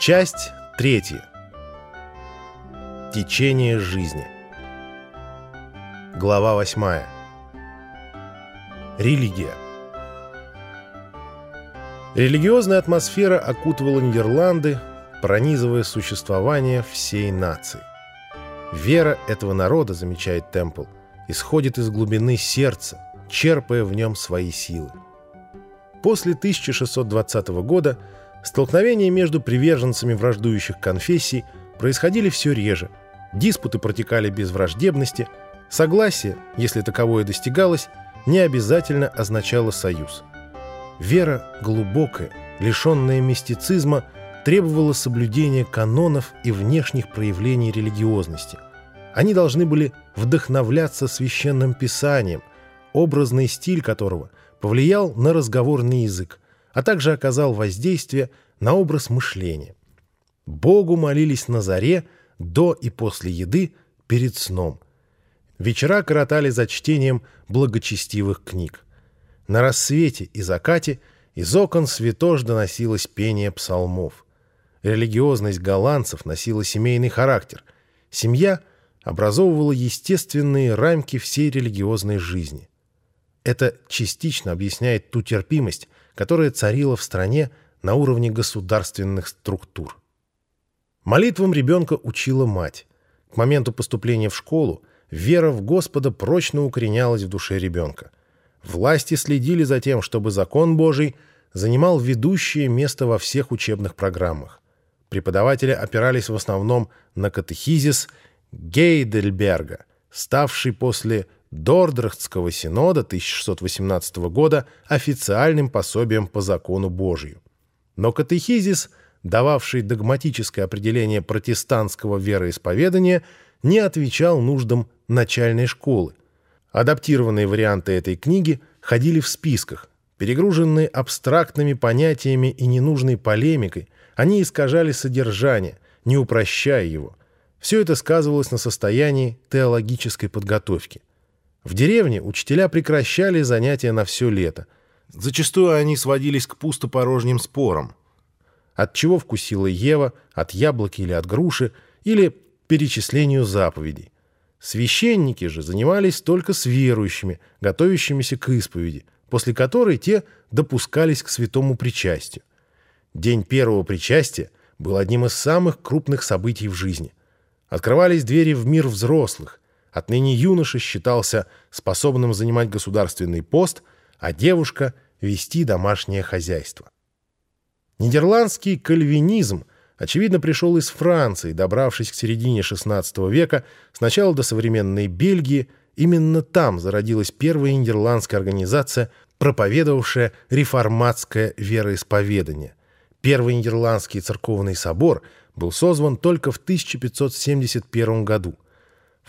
Часть третья. Течение жизни. Глава восьмая. Религия. Религиозная атмосфера окутывала Нидерланды, пронизывая существование всей нации. Вера этого народа, замечает Темпл, исходит из глубины сердца, черпая в нем свои силы. После 1620 года столкновения между приверженцами враждующих конфессий происходили все реже, диспуты протекали без враждебности, согласие, если таковое достигалось, не обязательно означало союз. Вера глубокая, лишенная мистицизма, требовала соблюдения канонов и внешних проявлений религиозности. Они должны были вдохновляться священным писанием, образный стиль которого повлиял на разговорный язык, а также оказал воздействие на образ мышления. Богу молились на заре, до и после еды, перед сном. Вечера коротали за чтением благочестивых книг. На рассвете и закате из окон святож доносилось пение псалмов. Религиозность голландцев носила семейный характер. Семья образовывала естественные рамки всей религиозной жизни. Это частично объясняет ту терпимость, которая царила в стране на уровне государственных структур. Молитвам ребенка учила мать. К моменту поступления в школу вера в Господа прочно укоренялась в душе ребенка. Власти следили за тем, чтобы закон Божий занимал ведущее место во всех учебных программах. Преподаватели опирались в основном на катехизис Гейдельберга, ставший после Дордрахтского синода 1618 года официальным пособием по закону Божию. Но катехизис, дававший догматическое определение протестантского вероисповедания, не отвечал нуждам начальной школы. Адаптированные варианты этой книги ходили в списках. Перегруженные абстрактными понятиями и ненужной полемикой, они искажали содержание, не упрощая его. Все это сказывалось на состоянии теологической подготовки. В деревне учителя прекращали занятия на все лето. Зачастую они сводились к пустопорожним спорам. От чего вкусила Ева, от яблоки или от груши, или перечислению заповедей. Священники же занимались только с верующими, готовящимися к исповеди, после которой те допускались к святому причастию. День первого причастия был одним из самых крупных событий в жизни. Открывались двери в мир взрослых, Отныне юноша считался способным занимать государственный пост, а девушка — вести домашнее хозяйство. Нидерландский кальвинизм, очевидно, пришел из Франции, добравшись к середине XVI века, сначала до современной Бельгии, именно там зародилась первая нидерландская организация, проповедовавшая реформатское вероисповедание. Первый нидерландский церковный собор был созван только в 1571 году –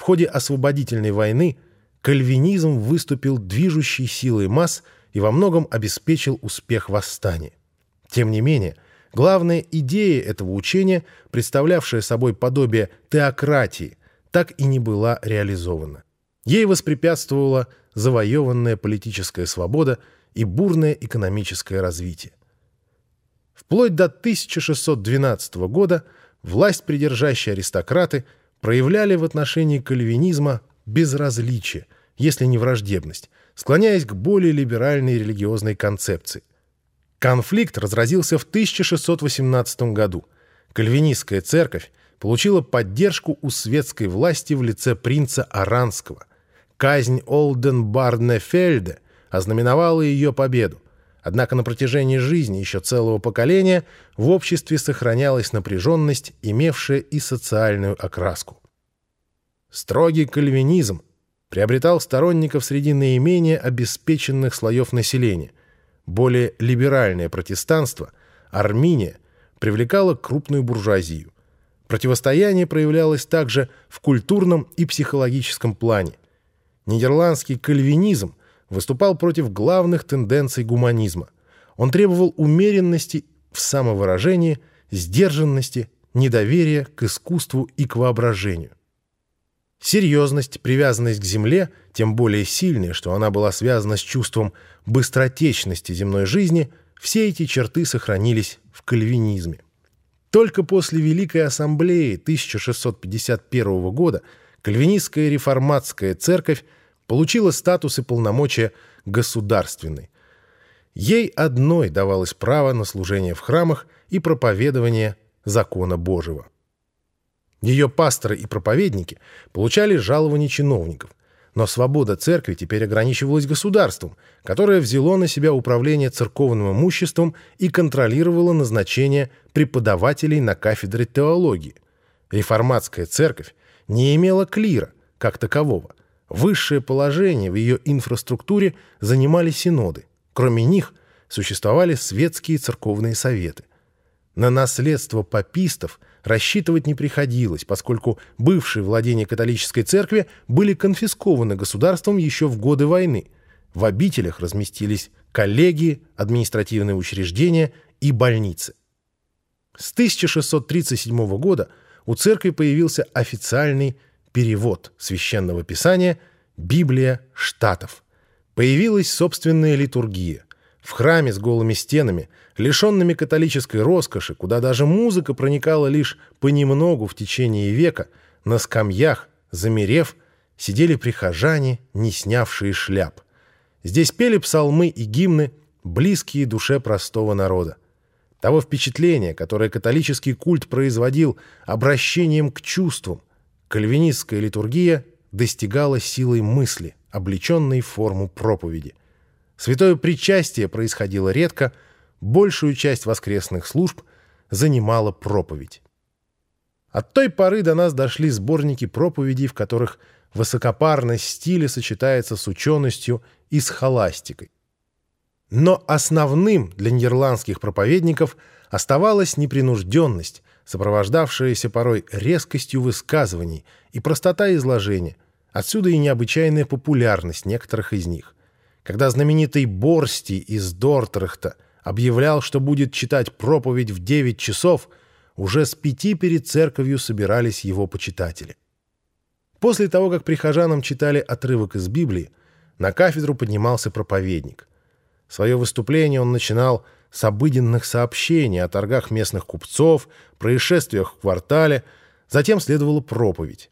в ходе освободительной войны кальвинизм выступил движущей силой масс и во многом обеспечил успех восстания. Тем не менее, главная идея этого учения, представлявшая собой подобие теократии, так и не была реализована. Ей воспрепятствовала завоеванная политическая свобода и бурное экономическое развитие. Вплоть до 1612 года власть придержащие аристократы – проявляли в отношении кальвинизма безразличие, если не враждебность, склоняясь к более либеральной религиозной концепции. Конфликт разразился в 1618 году. Кальвинистская церковь получила поддержку у светской власти в лице принца Аранского. Казнь Олденбарнефельда ознаменовала ее победу. Однако на протяжении жизни еще целого поколения в обществе сохранялась напряженность, имевшая и социальную окраску. Строгий кальвинизм приобретал сторонников среди наименее обеспеченных слоев населения. Более либеральное протестанство, Арминия, привлекало крупную буржуазию. Противостояние проявлялось также в культурном и психологическом плане. Нидерландский кальвинизм выступал против главных тенденций гуманизма. Он требовал умеренности в самовыражении, сдержанности, недоверия к искусству и к воображению. Серьезность, привязанность к земле, тем более сильная, что она была связана с чувством быстротечности земной жизни, все эти черты сохранились в кальвинизме. Только после Великой Ассамблеи 1651 года Кальвинистская реформатская церковь получила статус и полномочия государственной. Ей одной давалось право на служение в храмах и проповедование закона Божьего. Ее пасторы и проповедники получали жалования чиновников, но свобода церкви теперь ограничивалась государством, которое взяло на себя управление церковным имуществом и контролировало назначение преподавателей на кафедре теологии. Реформатская церковь не имела клира, как такового. Высшее положение в ее инфраструктуре занимали синоды. Кроме них существовали светские церковные советы. На наследство папистов рассчитывать не приходилось, поскольку бывшие владения католической церкви были конфискованы государством еще в годы войны. В обителях разместились коллегии, административные учреждения и больницы. С 1637 года у церкви появился официальный перевод священного писания «Библия штатов». Появилась собственная литургия – в храме с голыми стенами, лишенными католической роскоши, куда даже музыка проникала лишь понемногу в течение века, на скамьях, замерев, сидели прихожане, не снявшие шляп. Здесь пели псалмы и гимны, близкие душе простого народа. Того впечатления, которое католический культ производил обращением к чувствам, кальвинистская литургия достигала силой мысли, облеченной в форму проповеди. Святое причастие происходило редко, большую часть воскресных служб занимала проповедь. От той поры до нас дошли сборники проповедей, в которых высокопарность стиля сочетается с ученостью и с холастикой. Но основным для нидерландских проповедников оставалась непринужденность, сопровождавшаяся порой резкостью высказываний и простота изложения, отсюда и необычайная популярность некоторых из них когда знаменитый Борсти из Дортрехта объявлял, что будет читать проповедь в 9 часов, уже с пяти перед церковью собирались его почитатели. После того, как прихожанам читали отрывок из Библии, на кафедру поднимался проповедник. Свое выступление он начинал с обыденных сообщений о торгах местных купцов, происшествиях в квартале, затем следовала проповедь.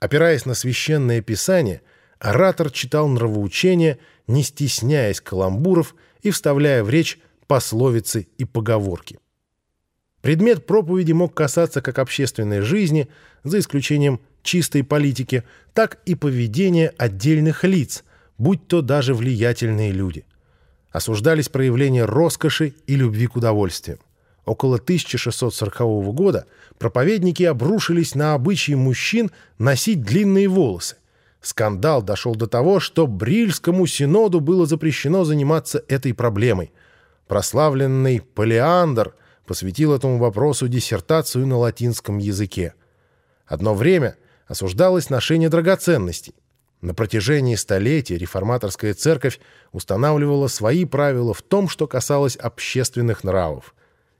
Опираясь на священное писание – Оратор читал нравоучения, не стесняясь каламбуров и вставляя в речь пословицы и поговорки. Предмет проповеди мог касаться как общественной жизни, за исключением чистой политики, так и поведения отдельных лиц, будь то даже влиятельные люди. Осуждались проявления роскоши и любви к удовольствиям. Около 1640 года проповедники обрушились на обычаи мужчин носить длинные волосы. Скандал дошел до того, что Брильскому синоду было запрещено заниматься этой проблемой. Прославленный Полиандр посвятил этому вопросу диссертацию на латинском языке. Одно время осуждалось ношение драгоценностей. На протяжении столетий реформаторская церковь устанавливала свои правила в том, что касалось общественных нравов.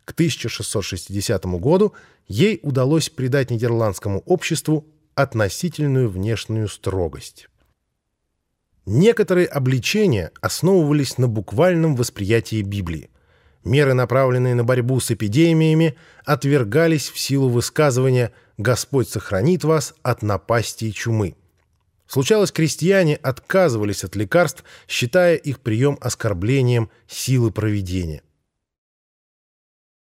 К 1660 году ей удалось придать нидерландскому обществу относительную внешнюю строгость. Некоторые обличения основывались на буквальном восприятии Библии. Меры, направленные на борьбу с эпидемиями, отвергались в силу высказывания «Господь сохранит вас от напасти и чумы». Случалось, крестьяне отказывались от лекарств, считая их прием оскорблением силы провидения.